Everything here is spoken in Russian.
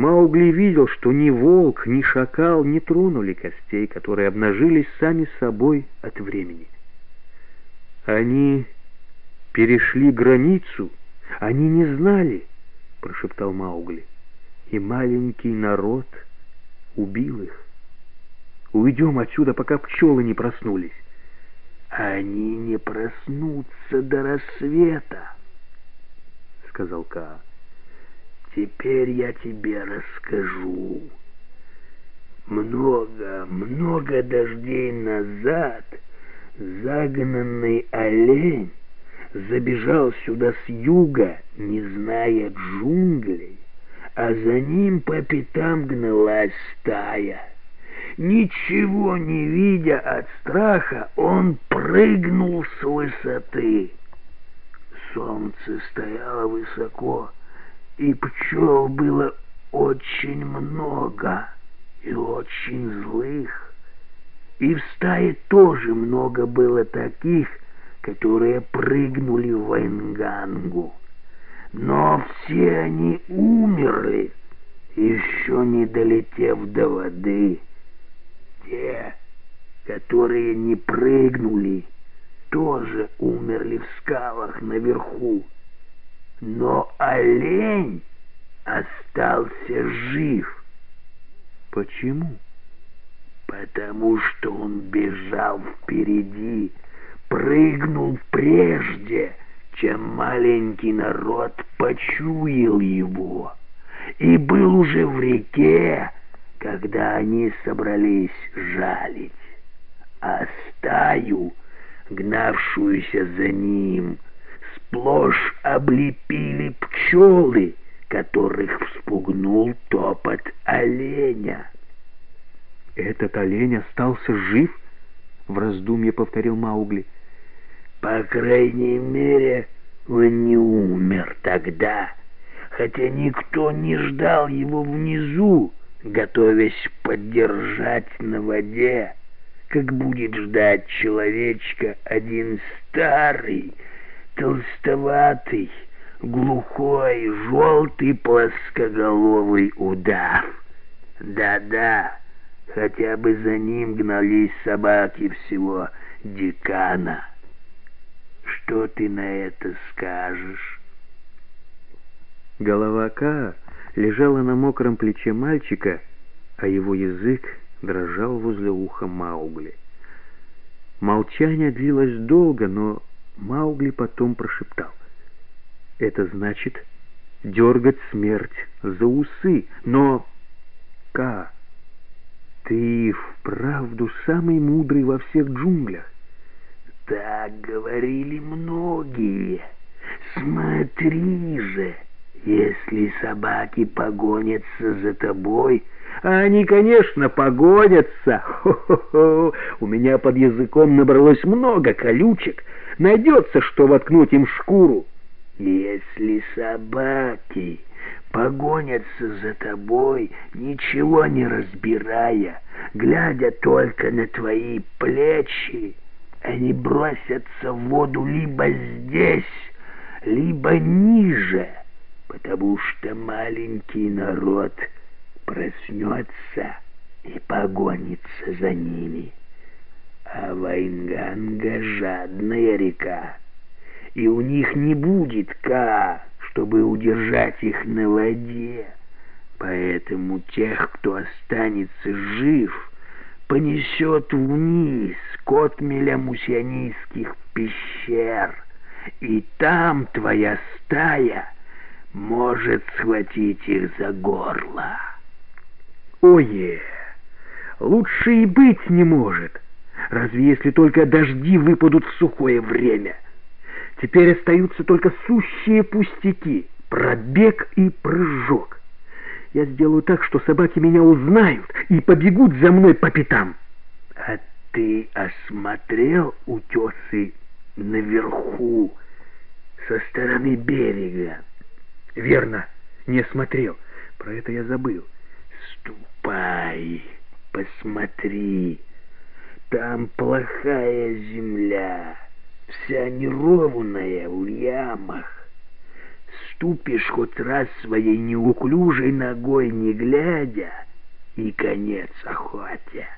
Маугли видел, что ни волк, ни шакал не тронули костей, которые обнажились сами собой от времени. Они перешли границу, они не знали, — прошептал Маугли, — и маленький народ убил их. Уйдем отсюда, пока пчелы не проснулись. Они не проснутся до рассвета, — сказал Ка. Теперь я тебе расскажу. Много, много дождей назад загнанный олень забежал сюда с юга, не зная джунглей, а за ним по пятам гналась стая. Ничего не видя от страха, он прыгнул с высоты. Солнце стояло высоко, и пчел было очень много и очень злых. И в стае тоже много было таких, которые прыгнули в Вайнгангу. Но все они умерли, еще не долетев до воды. Те, которые не прыгнули, тоже умерли в скалах наверху. Но олень остался жив. Почему? Потому что он бежал впереди, прыгнул прежде, чем маленький народ почуял его, и был уже в реке, когда они собрались жалить, а стаю, гнавшуюся за ним, сплошь облепили пчелы, которых вспугнул топот оленя. «Этот олень остался жив?» — в раздумье повторил Маугли. По крайней мере, он не умер тогда, хотя никто не ждал его внизу, готовясь поддержать на воде, как будет ждать человечка один старый, толстоватый, глухой, желтый плоскоголовый удав. Да-да, хотя бы за ним гнались собаки всего декана. Что ты на это скажешь?» Голова Каа лежала на мокром плече мальчика, а его язык дрожал возле уха Маугли. Молчание длилось долго, но Маугли потом прошептал. «Это значит дергать смерть за усы, но...» «Ка, ты вправду самый мудрый во всех джунглях. Так говорили многие. Смотри же, если собаки погонятся за тобой... Они, конечно, погонятся. Хо-хо-хо. У меня под языком набралось много колючек. Найдется, что воткнуть им шкуру. Если собаки погонятся за тобой, ничего не разбирая, глядя только на твои плечи, они бросятся в воду либо здесь, либо ниже, потому что маленький народ проснется и погонится за ними. А Вайнганга — жадная река, и у них не будет Ка, чтобы удержать их на воде. Поэтому тех, кто останется жив — понесет вниз к отмелям мусионийских пещер, и там твоя стая может схватить их за горло. Ое, лучше и быть не может, разве если только дожди выпадут в сухое время. Теперь остаются только сущие пустяки, пробег и прыжок. Я сделаю так, что собаки меня узнают и побегут за мной по пятам. А ты осмотрел утесы наверху, со стороны берега? Верно, не осмотрел. Про это я забыл. Ступай, посмотри. Там плохая земля, вся неровная в ямах. ступишь хоть раз своей неуклюжей ногой, не глядя, и конец охоте.